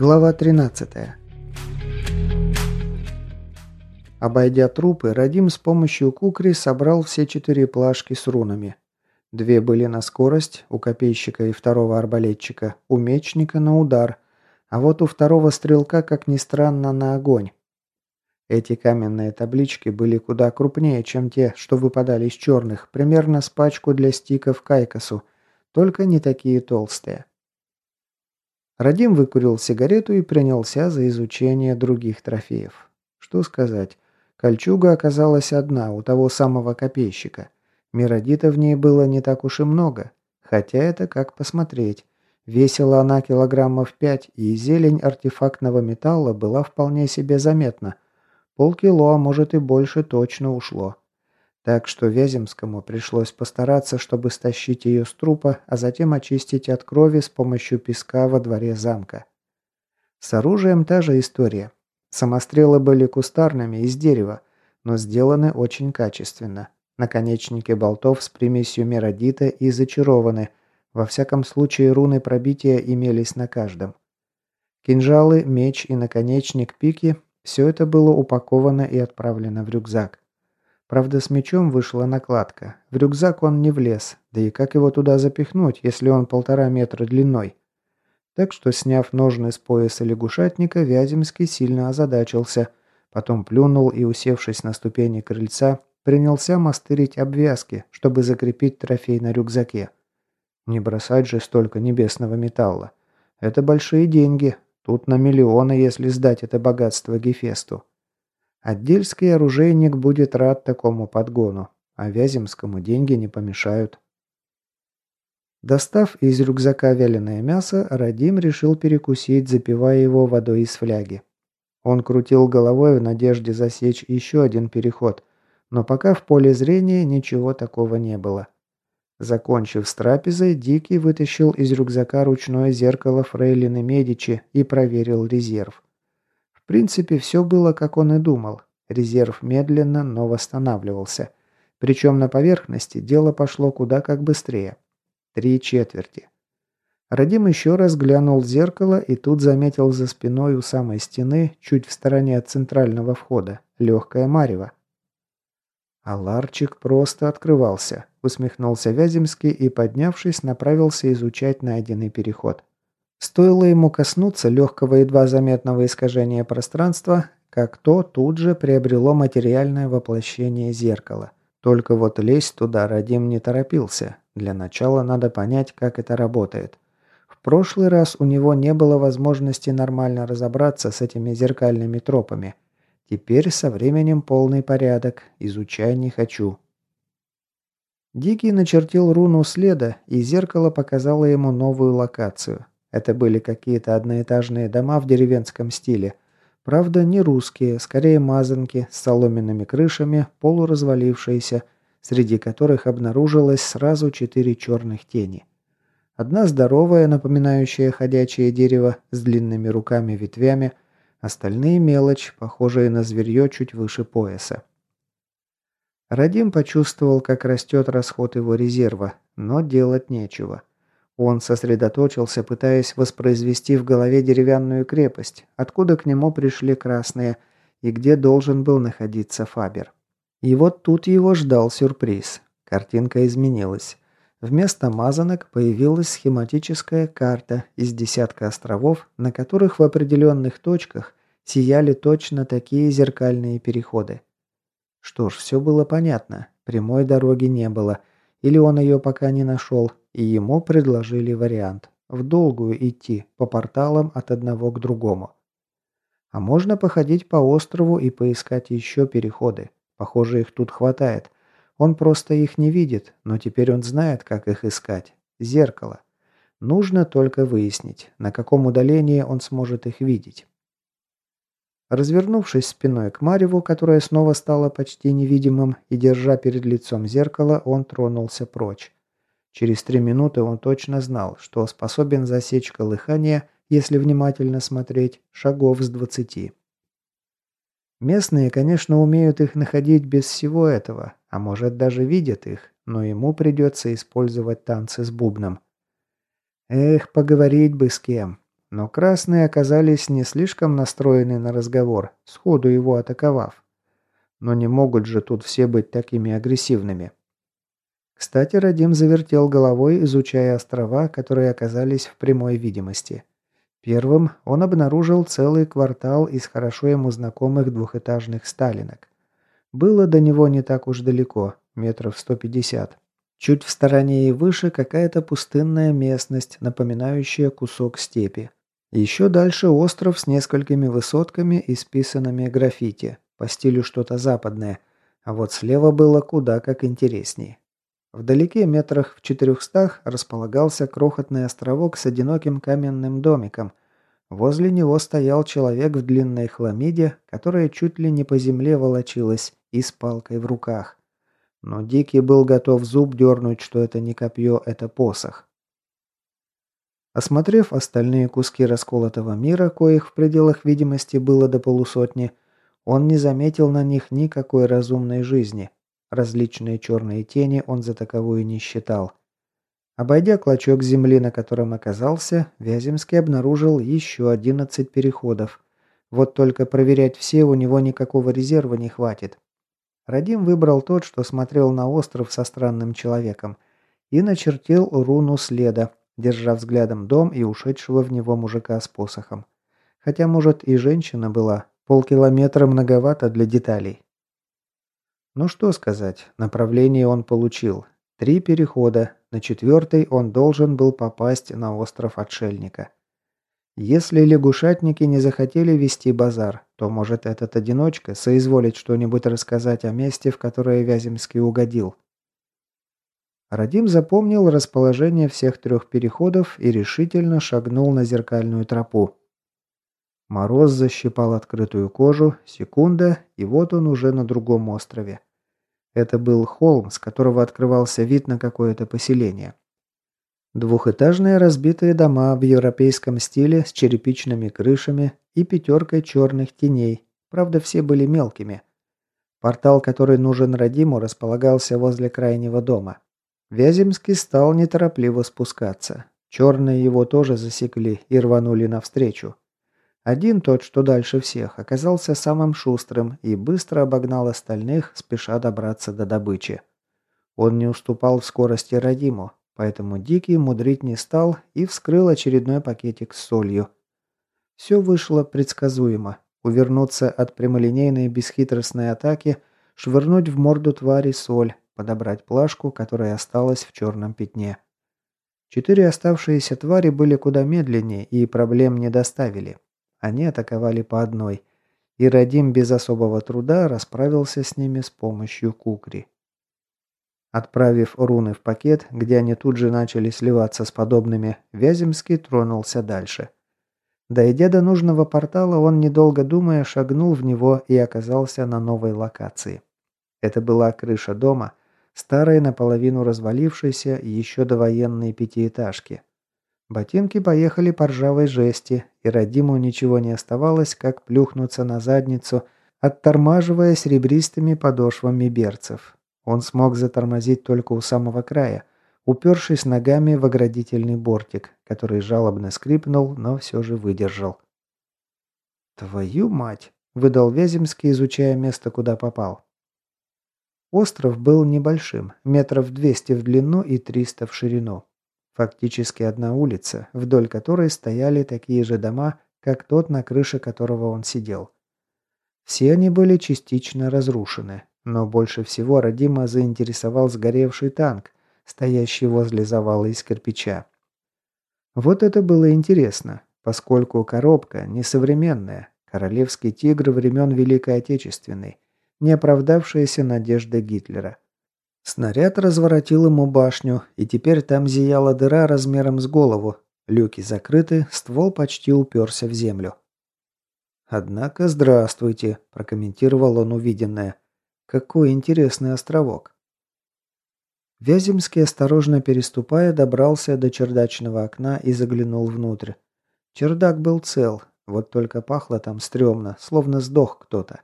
Глава 13. Обойдя трупы, Радим с помощью кукри собрал все четыре плашки с рунами. Две были на скорость, у копейщика и второго арбалетчика, у мечника на удар, а вот у второго стрелка, как ни странно, на огонь. Эти каменные таблички были куда крупнее, чем те, что выпадали из черных, примерно с пачку для стиков Кайкосу, только не такие толстые. Радим выкурил сигарету и принялся за изучение других трофеев. Что сказать, кольчуга оказалась одна у того самого копейщика. Миродита в ней было не так уж и много, хотя это как посмотреть. Весила она килограммов пять, и зелень артефактного металла была вполне себе заметна. Полкило, а может и больше, точно ушло. Так что Вяземскому пришлось постараться, чтобы стащить ее с трупа, а затем очистить от крови с помощью песка во дворе замка. С оружием та же история. Самострелы были кустарными, из дерева, но сделаны очень качественно. Наконечники болтов с примесью меродита и зачарованы. Во всяком случае, руны пробития имелись на каждом. Кинжалы, меч и наконечник пики – все это было упаковано и отправлено в рюкзак. Правда, с мечом вышла накладка. В рюкзак он не влез, да и как его туда запихнуть, если он полтора метра длиной? Так что, сняв ножны с пояса лягушатника, Вяземский сильно озадачился. Потом плюнул и, усевшись на ступени крыльца, принялся мастырить обвязки, чтобы закрепить трофей на рюкзаке. Не бросать же столько небесного металла. Это большие деньги. Тут на миллионы, если сдать это богатство Гефесту. Отдельский оружейник будет рад такому подгону, а Вяземскому деньги не помешают. Достав из рюкзака вяленое мясо, Радим решил перекусить, запивая его водой из фляги. Он крутил головой в надежде засечь еще один переход, но пока в поле зрения ничего такого не было. Закончив с трапезой, Дикий вытащил из рюкзака ручное зеркало Фрейлины Медичи и проверил резерв принципе, все было, как он и думал. Резерв медленно, но восстанавливался. Причем на поверхности дело пошло куда как быстрее. Три четверти. Радим еще раз глянул в зеркало и тут заметил за спиной у самой стены, чуть в стороне от центрального входа, легкое марево. А ларчик просто открывался, усмехнулся Вяземский и, поднявшись, направился изучать найденный переход. Стоило ему коснуться легкого едва заметного искажения пространства, как то тут же приобрело материальное воплощение зеркала. Только вот лезть туда Радим не торопился. Для начала надо понять, как это работает. В прошлый раз у него не было возможности нормально разобраться с этими зеркальными тропами. Теперь со временем полный порядок. Изучай не хочу. Дикий начертил руну следа, и зеркало показало ему новую локацию. Это были какие-то одноэтажные дома в деревенском стиле. Правда, не русские, скорее мазанки с соломенными крышами, полуразвалившиеся, среди которых обнаружилось сразу четыре черных тени. Одна здоровая, напоминающая ходячее дерево, с длинными руками-ветвями, остальные мелочь, похожие на зверье чуть выше пояса. Радим почувствовал, как растет расход его резерва, но делать нечего. Он сосредоточился, пытаясь воспроизвести в голове деревянную крепость, откуда к нему пришли красные, и где должен был находиться Фабер. И вот тут его ждал сюрприз. Картинка изменилась. Вместо мазанок появилась схематическая карта из десятка островов, на которых в определенных точках сияли точно такие зеркальные переходы. Что ж, все было понятно. Прямой дороги не было. Или он ее пока не нашел, и ему предложили вариант – в долгую идти, по порталам от одного к другому. А можно походить по острову и поискать еще переходы. Похоже, их тут хватает. Он просто их не видит, но теперь он знает, как их искать. Зеркало. Нужно только выяснить, на каком удалении он сможет их видеть. Развернувшись спиной к Мареву, которая снова стала почти невидимым, и держа перед лицом зеркало, он тронулся прочь. Через три минуты он точно знал, что способен засечь колыхание, если внимательно смотреть, шагов с двадцати. Местные, конечно, умеют их находить без всего этого, а может даже видят их, но ему придется использовать танцы с бубном. Эх, поговорить бы с кем. но красные оказались не слишком настроены на разговор, сходу его атаковав. Но не могут же тут все быть такими агрессивными. Кстати, Радим завертел головой, изучая острова, которые оказались в прямой видимости. Первым он обнаружил целый квартал из хорошо ему знакомых двухэтажных сталинок. Было до него не так уж далеко, метров 150. Чуть в стороне и выше какая-то пустынная местность, напоминающая кусок степи. Еще дальше остров с несколькими высотками и списанными граффити, по стилю что-то западное, а вот слева было куда как интереснее. Вдалеке, метрах в четырехстах, располагался крохотный островок с одиноким каменным домиком. Возле него стоял человек в длинной хламиде, которая чуть ли не по земле волочилась и с палкой в руках. Но Дикий был готов зуб дернуть, что это не копье, это посох. Осмотрев остальные куски расколотого мира, коих в пределах видимости было до полусотни, он не заметил на них никакой разумной жизни – Различные черные тени он за таковую не считал. Обойдя клочок земли, на котором оказался, Вяземский обнаружил еще 11 переходов. Вот только проверять все у него никакого резерва не хватит. Радим выбрал тот, что смотрел на остров со странным человеком, и начертил руну следа, держа взглядом дом и ушедшего в него мужика с посохом. Хотя, может, и женщина была, полкилометра многовато для деталей. Ну что сказать, направление он получил. Три перехода, на четвертый он должен был попасть на остров Отшельника. Если лягушатники не захотели вести базар, то может этот одиночка соизволить что-нибудь рассказать о месте, в которое Вяземский угодил. Радим запомнил расположение всех трех переходов и решительно шагнул на зеркальную тропу. Мороз защипал открытую кожу, секунда, и вот он уже на другом острове. Это был холм, с которого открывался вид на какое-то поселение. Двухэтажные разбитые дома в европейском стиле с черепичными крышами и пятеркой черных теней, правда все были мелкими. Портал, который нужен Радиму, располагался возле крайнего дома. Вяземский стал неторопливо спускаться. Черные его тоже засекли и рванули навстречу. Один тот, что дальше всех, оказался самым шустрым и быстро обогнал остальных, спеша добраться до добычи. Он не уступал в скорости Радиму, поэтому Дикий мудрить не стал и вскрыл очередной пакетик с солью. Все вышло предсказуемо. Увернуться от прямолинейной бесхитростной атаки, швырнуть в морду твари соль, подобрать плашку, которая осталась в черном пятне. Четыре оставшиеся твари были куда медленнее и проблем не доставили. Они атаковали по одной, и Радим без особого труда расправился с ними с помощью кукри. Отправив руны в пакет, где они тут же начали сливаться с подобными, Вяземский тронулся дальше. Дойдя до нужного портала, он, недолго думая, шагнул в него и оказался на новой локации. Это была крыша дома, старой наполовину развалившейся еще до военной пятиэтажки. Ботинки поехали по ржавой жести, и Радиму ничего не оставалось, как плюхнуться на задницу, оттормаживая серебристыми подошвами берцев. Он смог затормозить только у самого края, упершись ногами в оградительный бортик, который жалобно скрипнул, но все же выдержал. «Твою мать!» – выдал Вяземский, изучая место, куда попал. Остров был небольшим, метров 200 в длину и 300 в ширину. Фактически одна улица, вдоль которой стояли такие же дома, как тот, на крыше которого он сидел. Все они были частично разрушены, но больше всего Радима заинтересовал сгоревший танк, стоящий возле завала из кирпича. Вот это было интересно, поскольку коробка несовременная, королевский тигр времен Великой Отечественной, не оправдавшаяся надежды Гитлера. Снаряд разворотил ему башню, и теперь там зияла дыра размером с голову. Люки закрыты, ствол почти уперся в землю. «Однако, здравствуйте», – прокомментировал он увиденное. «Какой интересный островок». Вяземский, осторожно переступая, добрался до чердачного окна и заглянул внутрь. Чердак был цел, вот только пахло там стрёмно, словно сдох кто-то.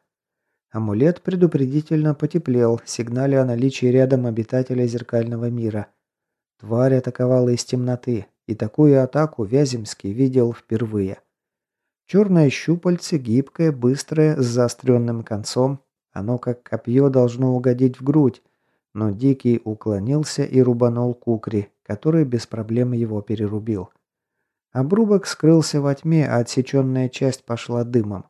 Амулет предупредительно потеплел, сигналя о наличии рядом обитателя зеркального мира. Тварь атаковала из темноты. и такую атаку Вяземский видел впервые. Черное щупальце, гибкое, быстрое, с заостренным концом, оно как копье должно угодить в грудь, но Дикий уклонился и рубанул кукри, который без проблем его перерубил. Обрубок скрылся во тьме, а отсеченная часть пошла дымом.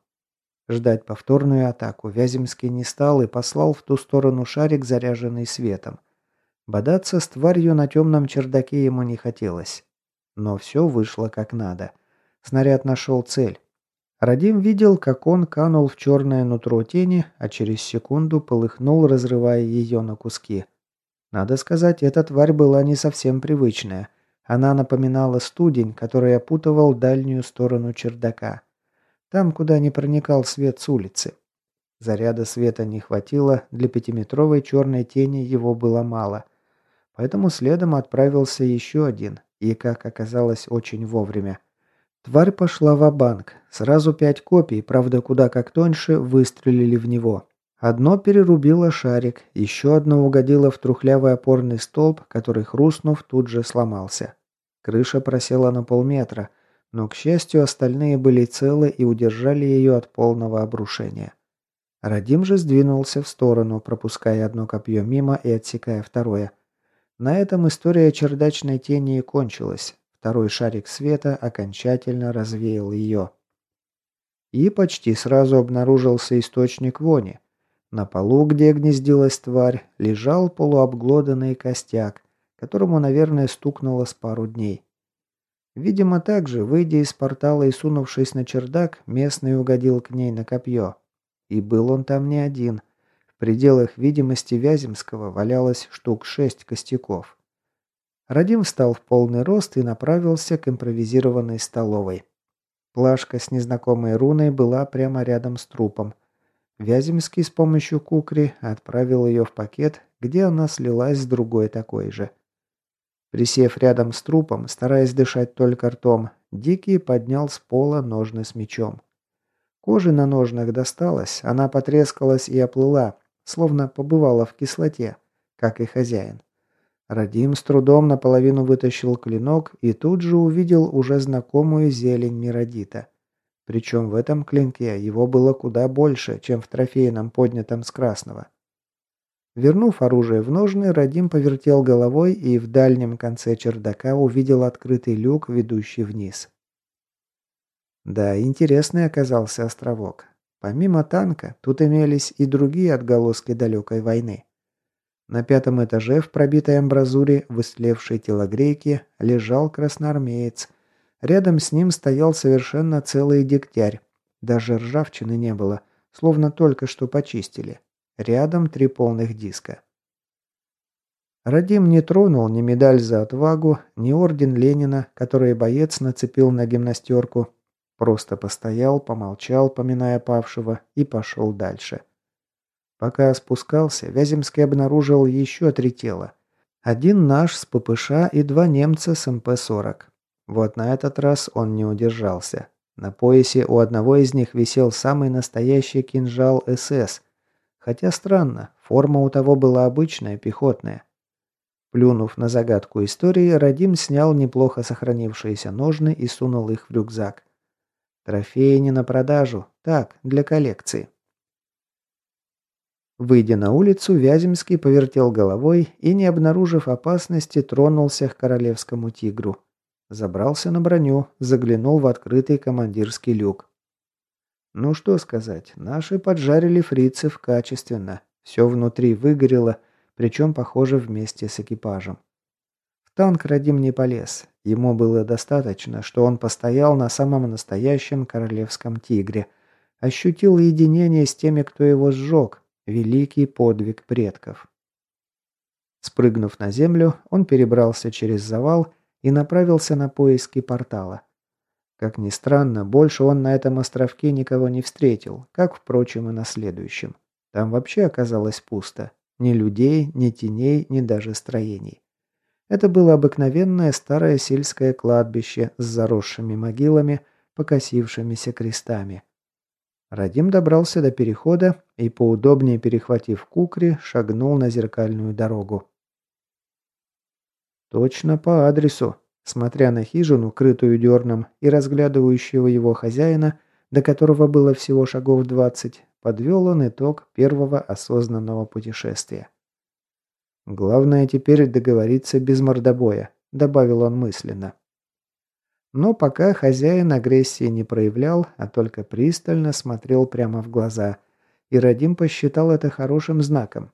Ждать повторную атаку Вяземский не стал и послал в ту сторону шарик, заряженный светом. Бодаться с тварью на темном чердаке ему не хотелось. Но все вышло как надо. Снаряд нашел цель. Радим видел, как он канул в черное нутро тени, а через секунду полыхнул, разрывая ее на куски. Надо сказать, эта тварь была не совсем привычная. Она напоминала студень, который опутывал дальнюю сторону чердака. Там, куда не проникал свет с улицы. Заряда света не хватило, для пятиметровой черной тени его было мало. Поэтому следом отправился еще один, и, как оказалось, очень вовремя. Тварь пошла в банк Сразу пять копий, правда куда как тоньше, выстрелили в него. Одно перерубило шарик, еще одно угодило в трухлявый опорный столб, который, хрустнув, тут же сломался. Крыша просела на полметра, но, к счастью, остальные были целы и удержали ее от полного обрушения. Радим же сдвинулся в сторону, пропуская одно копье мимо и отсекая второе. На этом история чердачной тени и кончилась. Второй шарик света окончательно развеял ее. И почти сразу обнаружился источник вони. На полу, где гнездилась тварь, лежал полуобглоданный костяк, которому, наверное, стукнуло с пару дней. Видимо, также, выйдя из портала и сунувшись на чердак, местный угодил к ней на копье. И был он там не один. В пределах видимости Вяземского валялось штук шесть костяков. Радим встал в полный рост и направился к импровизированной столовой. Плашка с незнакомой руной была прямо рядом с трупом. Вяземский с помощью кукри отправил ее в пакет, где она слилась с другой такой же. Присев рядом с трупом, стараясь дышать только ртом, Дикий поднял с пола ножны с мечом. Кожи на ножнах досталось, она потрескалась и оплыла, словно побывала в кислоте, как и хозяин. Радим с трудом наполовину вытащил клинок и тут же увидел уже знакомую зелень Миродита. Причем в этом клинке его было куда больше, чем в трофейном поднятом с красного. Вернув оружие в ножны, Радим повертел головой и в дальнем конце чердака увидел открытый люк, ведущий вниз. Да, интересный оказался островок. Помимо танка, тут имелись и другие отголоски далекой войны. На пятом этаже в пробитой амбразуре в истлевшей телогрейке лежал красноармеец. Рядом с ним стоял совершенно целый дегтярь. Даже ржавчины не было, словно только что почистили. Рядом три полных диска. Радим не тронул ни медаль за отвагу, ни орден Ленина, который боец нацепил на гимнастерку. Просто постоял, помолчал, поминая павшего, и пошел дальше. Пока спускался, Вяземский обнаружил еще три тела. Один наш с ППШ и два немца с МП-40. Вот на этот раз он не удержался. На поясе у одного из них висел самый настоящий кинжал СС. Хотя странно, форма у того была обычная, пехотная. Плюнув на загадку истории, Радим снял неплохо сохранившиеся ножны и сунул их в рюкзак. Трофеи не на продажу, так, для коллекции. Выйдя на улицу, Вяземский повертел головой и, не обнаружив опасности, тронулся к королевскому тигру. Забрался на броню, заглянул в открытый командирский люк. Ну что сказать, наши поджарили фрицев качественно. Все внутри выгорело, причем, похоже, вместе с экипажем. В танк Радим не полез. Ему было достаточно, что он постоял на самом настоящем королевском тигре. Ощутил единение с теми, кто его сжег, Великий подвиг предков. Спрыгнув на землю, он перебрался через завал и направился на поиски портала. Как ни странно, больше он на этом островке никого не встретил, как, впрочем, и на следующем. Там вообще оказалось пусто. Ни людей, ни теней, ни даже строений. Это было обыкновенное старое сельское кладбище с заросшими могилами, покосившимися крестами. Радим добрался до перехода и, поудобнее перехватив кукри, шагнул на зеркальную дорогу. «Точно по адресу», Смотря на хижину, крытую дерном, и разглядывающего его хозяина, до которого было всего шагов двадцать, подвел он итог первого осознанного путешествия. «Главное теперь договориться без мордобоя», – добавил он мысленно. Но пока хозяин агрессии не проявлял, а только пристально смотрел прямо в глаза, и Радим посчитал это хорошим знаком.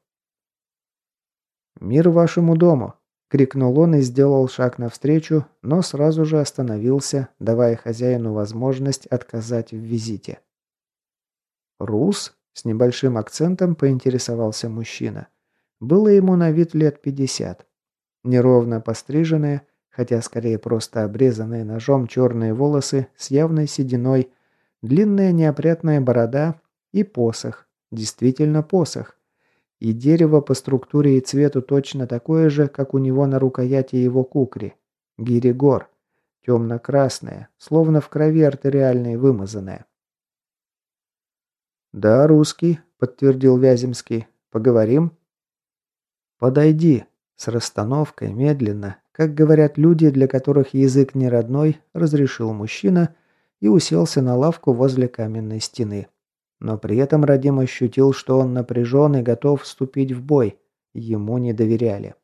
«Мир вашему дому!» – крикнул он и сделал шаг навстречу, но сразу же остановился, давая хозяину возможность отказать в визите. «Рус?» – с небольшим акцентом поинтересовался мужчина. Было ему на вид лет пятьдесят. Неровно постриженные, хотя скорее просто обрезанные ножом черные волосы с явной сединой, длинная неопрятная борода и посох. Действительно посох. И дерево по структуре и цвету точно такое же, как у него на рукояти его кукри. Гиригор. Темно-красное, словно в крови артериальной вымазанное. «Да, русский», — подтвердил Вяземский. «Поговорим?» «Подойди», с расстановкой, медленно, как говорят люди, для которых язык не родной, разрешил мужчина и уселся на лавку возле каменной стены. Но при этом Радим ощутил, что он напряжен и готов вступить в бой. Ему не доверяли.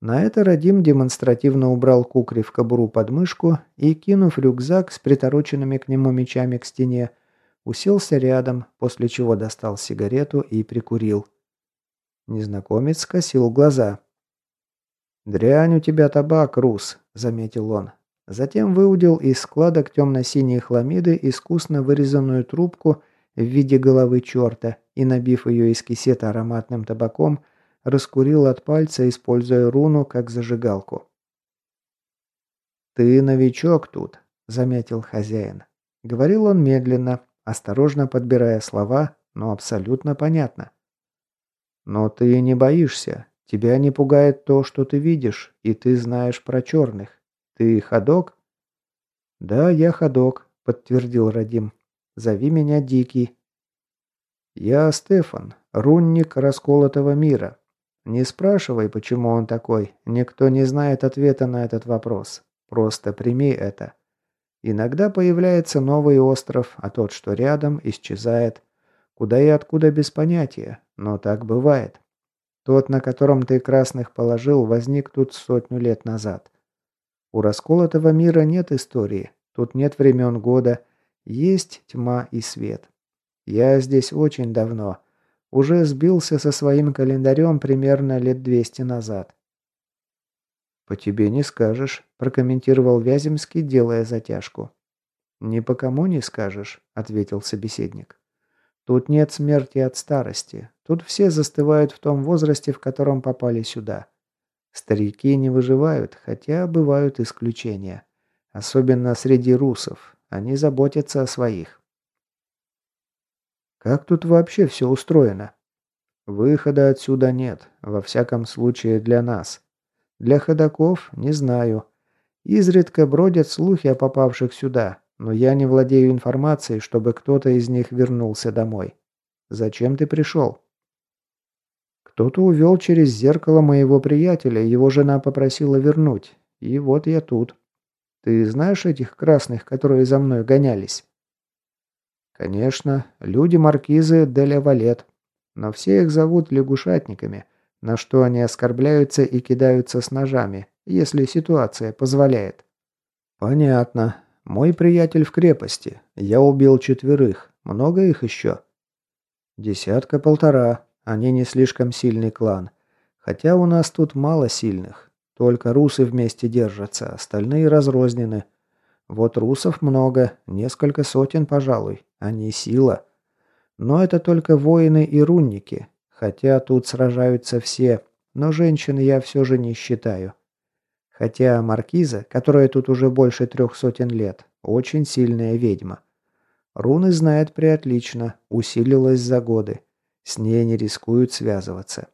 На это Радим демонстративно убрал кукри в кобуру под мышку и, кинув рюкзак с притороченными к нему мечами к стене, уселся рядом, после чего достал сигарету и прикурил. Незнакомец скосил глаза. «Дрянь у тебя табак, Рус», — заметил он. Затем выудил из складок темно-синей хламиды искусно вырезанную трубку в виде головы черта и, набив ее из кисета ароматным табаком, раскурил от пальца, используя руну как зажигалку. «Ты новичок тут», — заметил хозяин. Говорил он медленно, осторожно подбирая слова, но абсолютно понятно. Но ты не боишься. Тебя не пугает то, что ты видишь, и ты знаешь про черных. Ты ходок? Да, я ходок, подтвердил Радим. Зови меня Дикий. Я Стефан, рунник расколотого мира. Не спрашивай, почему он такой. Никто не знает ответа на этот вопрос. Просто прими это. Иногда появляется новый остров, а тот, что рядом, исчезает. Куда и откуда без понятия, но так бывает. Тот, на котором ты красных положил, возник тут сотню лет назад. У расколотого мира нет истории, тут нет времен года, есть тьма и свет. Я здесь очень давно. Уже сбился со своим календарем примерно лет двести назад. «По тебе не скажешь», – прокомментировал Вяземский, делая затяжку. «Ни по кому не скажешь», – ответил собеседник. Тут нет смерти от старости. Тут все застывают в том возрасте, в котором попали сюда. Старики не выживают, хотя бывают исключения. Особенно среди русов. Они заботятся о своих. Как тут вообще все устроено? Выхода отсюда нет, во всяком случае для нас. Для ходаков не знаю. Изредка бродят слухи о попавших сюда, но я не владею информацией, чтобы кто-то из них вернулся домой. Зачем ты пришел?» «Кто-то увел через зеркало моего приятеля, его жена попросила вернуть. И вот я тут. Ты знаешь этих красных, которые за мной гонялись?» «Конечно, люди маркизы Деля Валет. Но все их зовут лягушатниками, на что они оскорбляются и кидаются с ножами, если ситуация позволяет». «Понятно. «Мой приятель в крепости. Я убил четверых. Много их еще?» «Десятка-полтора. Они не слишком сильный клан. Хотя у нас тут мало сильных. Только русы вместе держатся, остальные разрознены. Вот русов много, несколько сотен, пожалуй. Они сила. Но это только воины и рунники. Хотя тут сражаются все, но женщин я все же не считаю. Хотя Маркиза, которая тут уже больше трех сотен лет, очень сильная ведьма. Руны знает приотлично, усилилась за годы. С ней не рискуют связываться.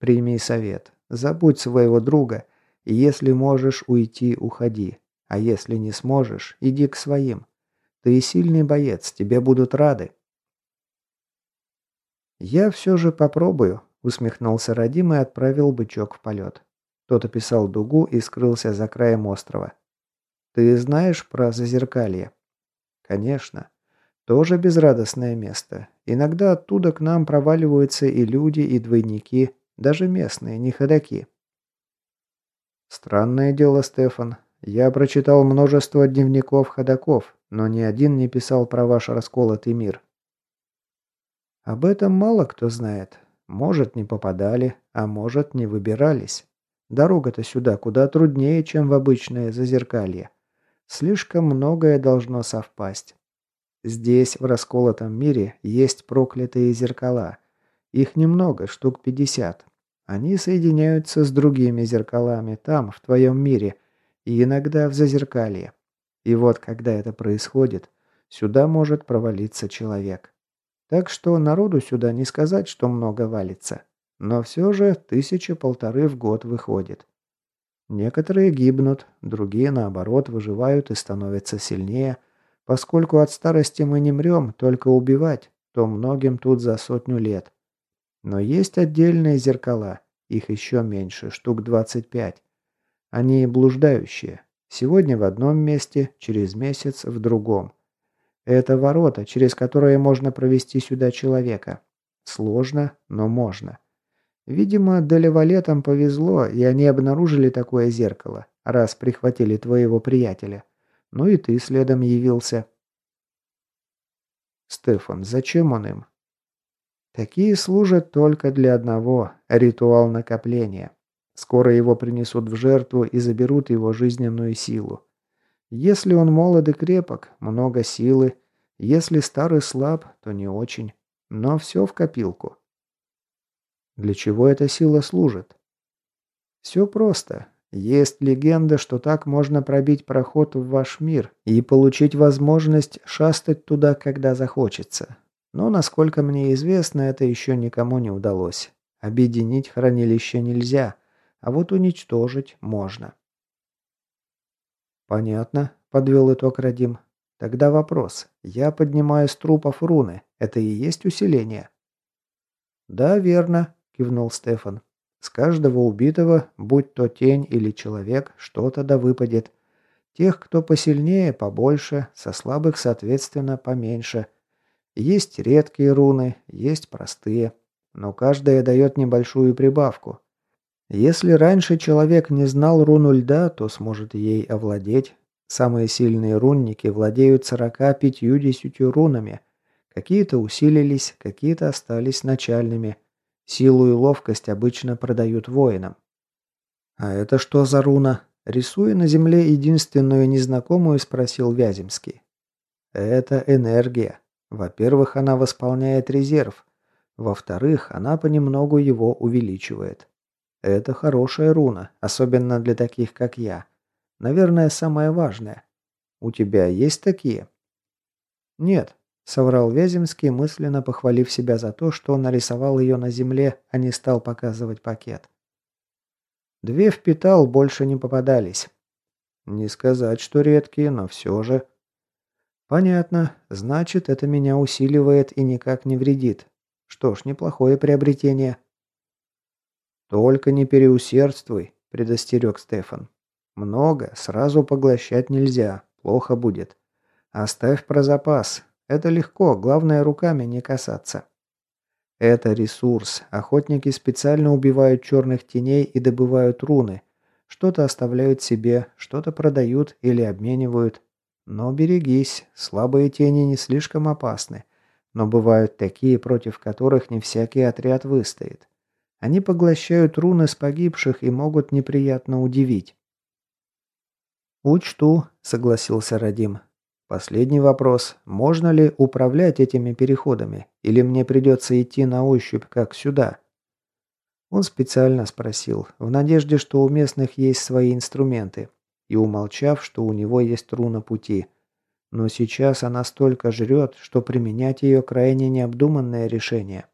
Прими совет. Забудь своего друга, и если можешь уйти, уходи. А если не сможешь, иди к своим. Ты сильный боец, тебе будут рады. «Я все же попробую», — усмехнулся Радим и отправил бычок в полет. Тот описал дугу и скрылся за краем острова. «Ты знаешь про зазеркалье?» «Конечно. Тоже безрадостное место. Иногда оттуда к нам проваливаются и люди, и двойники, даже местные, не ходаки». «Странное дело, Стефан. Я прочитал множество дневников ходаков, но ни один не писал про ваш расколотый мир». «Об этом мало кто знает. Может, не попадали, а может, не выбирались. Дорога-то сюда куда труднее, чем в обычное зазеркалье. Слишком многое должно совпасть. Здесь, в расколотом мире, есть проклятые зеркала. Их немного, штук 50. Они соединяются с другими зеркалами там, в твоем мире, и иногда в зазеркалье. И вот, когда это происходит, сюда может провалиться человек. Так что народу сюда не сказать, что много валится. Но все же тысячи-полторы в год выходит. Некоторые гибнут, другие, наоборот, выживают и становятся сильнее. Поскольку от старости мы не мрем, только убивать, то многим тут за сотню лет. Но есть отдельные зеркала, их еще меньше, штук 25. Они блуждающие. Сегодня в одном месте, через месяц в другом. Это ворота, через которые можно провести сюда человека. Сложно, но можно. Видимо, Делевалетам повезло, и они обнаружили такое зеркало, раз прихватили твоего приятеля. Ну и ты следом явился. Стефан, зачем он им? Такие служат только для одного – ритуал накопления. Скоро его принесут в жертву и заберут его жизненную силу. Если он молод и крепок, много силы. Если старый слаб, то не очень. Но все в копилку. Для чего эта сила служит? Все просто. Есть легенда, что так можно пробить проход в ваш мир и получить возможность шастать туда, когда захочется. Но, насколько мне известно, это еще никому не удалось. Объединить хранилище нельзя, а вот уничтожить можно. «Понятно», — подвел итог Радим. «Тогда вопрос. Я поднимаю с трупов руны. Это и есть усиление?» «Да, верно», кивнул Стефан. С каждого убитого, будь то тень или человек, что-то да выпадет. Тех, кто посильнее, побольше, со слабых, соответственно, поменьше. Есть редкие руны, есть простые, но каждая дает небольшую прибавку. Если раньше человек не знал руну льда, то сможет ей овладеть. Самые сильные рунники владеют 40-50 рунами. Какие-то усилились, какие-то остались начальными – Силу и ловкость обычно продают воинам. «А это что за руна?» Рисуя на земле единственную незнакомую, спросил Вяземский. «Это энергия. Во-первых, она восполняет резерв. Во-вторых, она понемногу его увеличивает. Это хорошая руна, особенно для таких, как я. Наверное, самое важное. У тебя есть такие?» «Нет», Соврал Вяземский, мысленно похвалив себя за то, что нарисовал ее на земле, а не стал показывать пакет. Две впитал, больше не попадались. Не сказать, что редкие, но все же. Понятно. Значит, это меня усиливает и никак не вредит. Что ж, неплохое приобретение. Только не переусердствуй, предостерег Стефан. Много, сразу поглощать нельзя, плохо будет. Оставь про запас, это легко, главное руками не касаться. Это ресурс. Охотники специально убивают черных теней и добывают руны. Что-то оставляют себе, что-то продают или обменивают. Но берегись, слабые тени не слишком опасны. Но бывают такие, против которых не всякий отряд выстоит. Они поглощают руны с погибших и могут неприятно удивить. «Учту», — согласился Радим. Последний вопрос. Можно ли управлять этими переходами? Или мне придется идти на ощупь, как сюда? Он специально спросил, в надежде, что у местных есть свои инструменты, и умолчав, что у него есть руна пути. Но сейчас она столько жрет, что применять ее крайне необдуманное решение.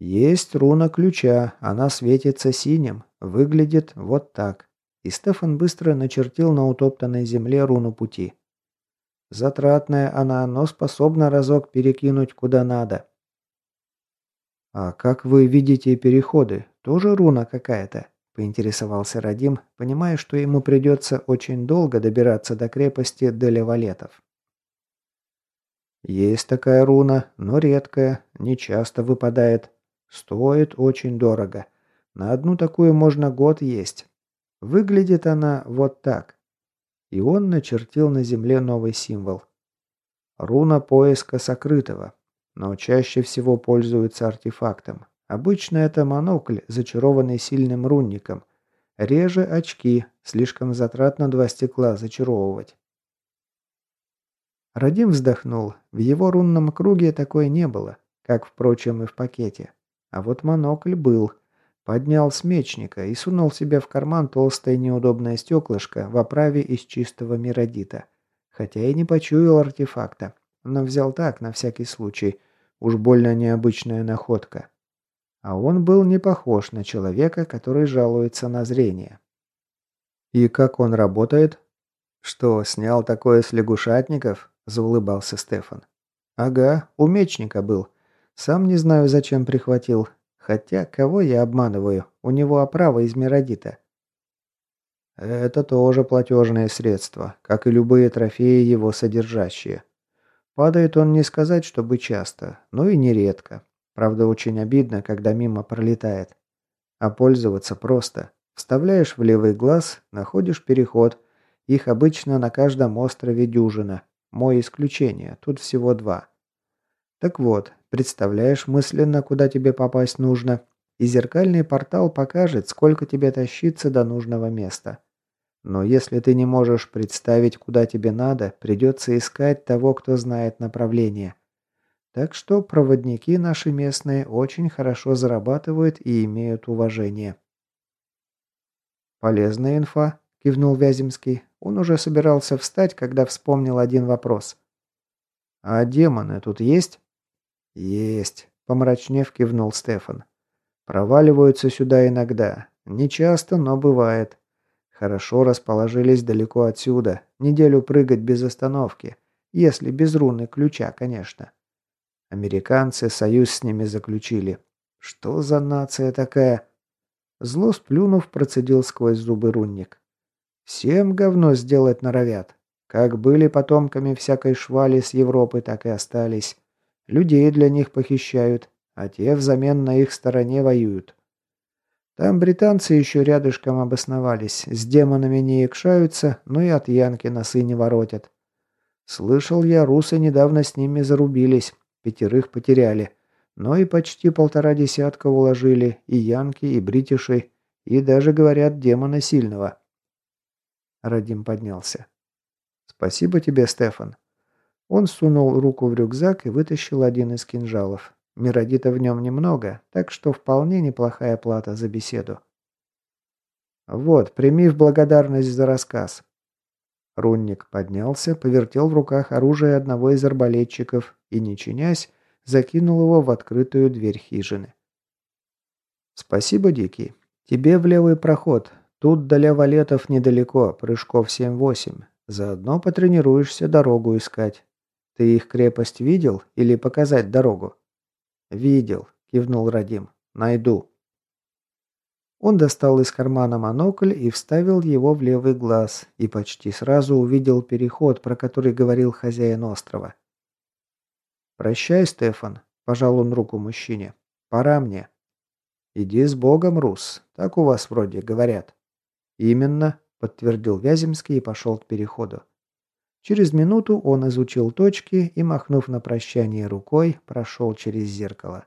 Есть руна ключа, она светится синим, выглядит вот так и Стефан быстро начертил на утоптанной земле руну пути. Затратная она, но способна разок перекинуть куда надо. «А как вы видите переходы? тоже руна какая-то?» – поинтересовался Радим, понимая, что ему придется очень долго добираться до крепости Деля Валетов. «Есть такая руна, но редкая, не часто выпадает. Стоит очень дорого. На одну такую можно год есть. Выглядит она вот так». И он начертил на земле новый символ. Руна поиска сокрытого, но чаще всего пользуются артефактом. Обычно это монокль, зачарованный сильным рунником. Реже очки, слишком затратно два стекла зачаровывать. Радим вздохнул. В его рунном круге такой не было, как, впрочем, и в пакете. А вот монокль был. Поднял с мечника и сунул себе в карман толстое неудобное стеклышко в оправе из чистого миродита. Хотя и не почуял артефакта, но взял так, на всякий случай. Уж больно необычная находка. А он был не похож на человека, который жалуется на зрение. «И как он работает?» «Что, снял такое с лягушатников?» – заулыбался Стефан. «Ага, у мечника был. Сам не знаю, зачем прихватил. Хотя, кого я обманываю? У него оправа из Миродита». «Это тоже платежное средство, как и любые трофеи его содержащие. Падает он не сказать, чтобы часто, но и нередко. Правда, очень обидно, когда мимо пролетает. А пользоваться просто. Вставляешь в левый глаз, находишь переход. Их обычно на каждом острове дюжина. Мой исключение, тут всего два. Так вот, представляешь мысленно, куда тебе попасть нужно, и зеркальный портал покажет, сколько тебе тащиться до нужного места. Но если ты не можешь представить, куда тебе надо, придется искать того, кто знает направление. Так что проводники наши местные очень хорошо зарабатывают и имеют уважение. «Полезная инфа», – кивнул Вяземский. Он уже собирался встать, когда вспомнил один вопрос. «А демоны тут есть?» «Есть», – помрачнев кивнул Стефан. «Проваливаются сюда иногда. Не часто, но бывает. Хорошо расположились далеко отсюда. Неделю прыгать без остановки. Если без руны ключа, конечно. Американцы союз с ними заключили. Что за нация такая? Зло сплюнув, процедил сквозь зубы рунник. Всем говно сделать норовят. Как были потомками всякой швали с Европы, так и остались. Людей для них похищают, а те взамен на их стороне воюют. Там британцы еще рядышком обосновались, с демонами не якшаются, но и от Янки носы не воротят. Слышал я, русы недавно с ними зарубились, Пятерых потеряли. Но и почти полтора десятка уложили, и янки, и бритиши, и даже, говорят, демона сильного. Радим поднялся. «Спасибо тебе, Стефан». Он сунул руку в рюкзак и вытащил один из кинжалов. Миродита в нем немного, так что вполне неплохая плата за беседу. «Вот, прими в благодарность за рассказ». Рунник поднялся, повертел в руках оружие одного из арбалетчиков и, не чинясь, закинул его в открытую дверь хижины. «Спасибо, Дикий. Тебе в левый проход. Тут до Левалетов недалеко, прыжков 7-8. Заодно потренируешься дорогу искать. Ты их крепость видел или показать дорогу?» «Видел», – кивнул Радим. «Найду». Он достал из кармана монокль и вставил его в левый глаз, и почти сразу увидел переход, про который говорил хозяин острова. «Прощай, Стефан», – пожал он руку мужчине. «Пора мне». «Иди с Богом, Рус. Так у вас вроде говорят». «Именно», – подтвердил Вяземский и пошел к переходу. Через минуту он изучил точки и, махнув на прощание рукой, прошел через зеркало.